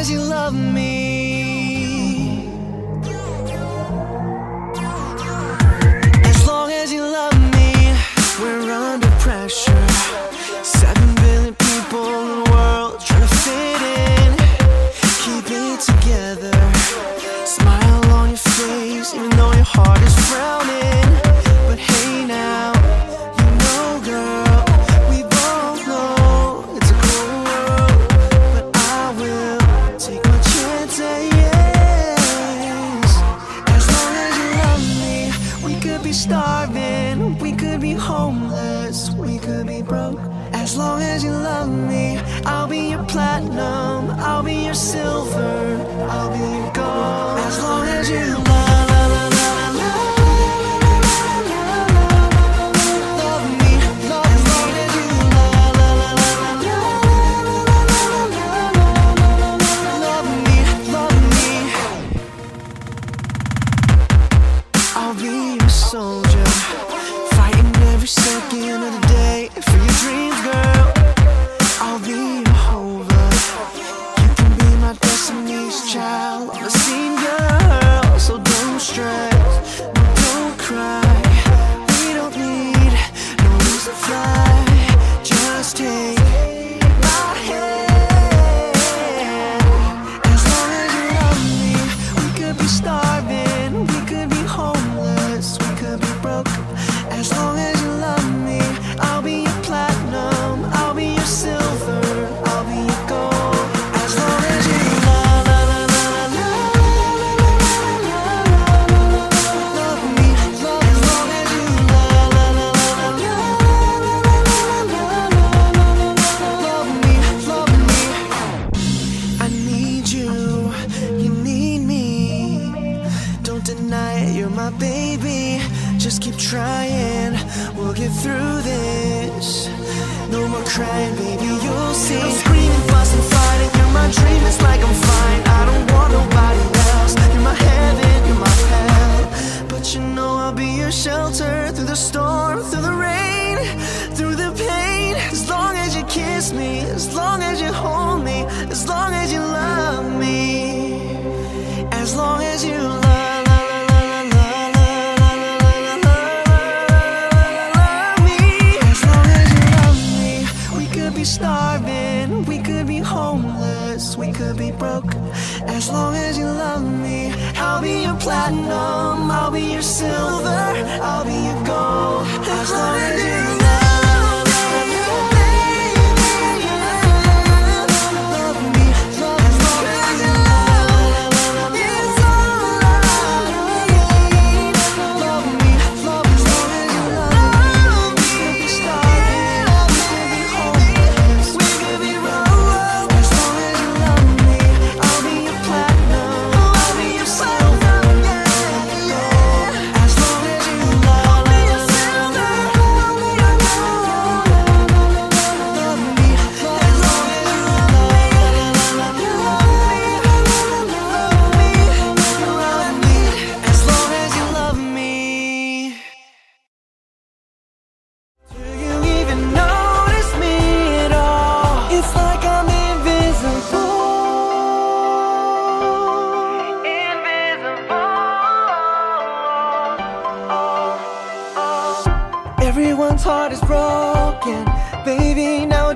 As you love me. As long as you love me, we're under pressure. Seven billion people in the world trying to fit in. Keep it together. Smile on your face, even though your heart is frowning. Broke. As long as you love me, I'll be your platinum, I'll be your silver, I'll be your gold. As long as you love. I'll be your soldier, keep trying, we'll get through this. No more crying, baby, you'll see. I'm screaming, fussing, fighting. You're my dream, it's like I'm fine. I don't want nobody else. You're my heaven, you're my hell. But you know I'll be your shelter through the storm, through the rain, through the pain. As long as you kiss me, as long as you hold could be starving, we could be homeless, we could be broke. As long as you love me, I'll be your platinum, I'll be your silver, I'll be your gold. As long as you broken, baby. Nowadays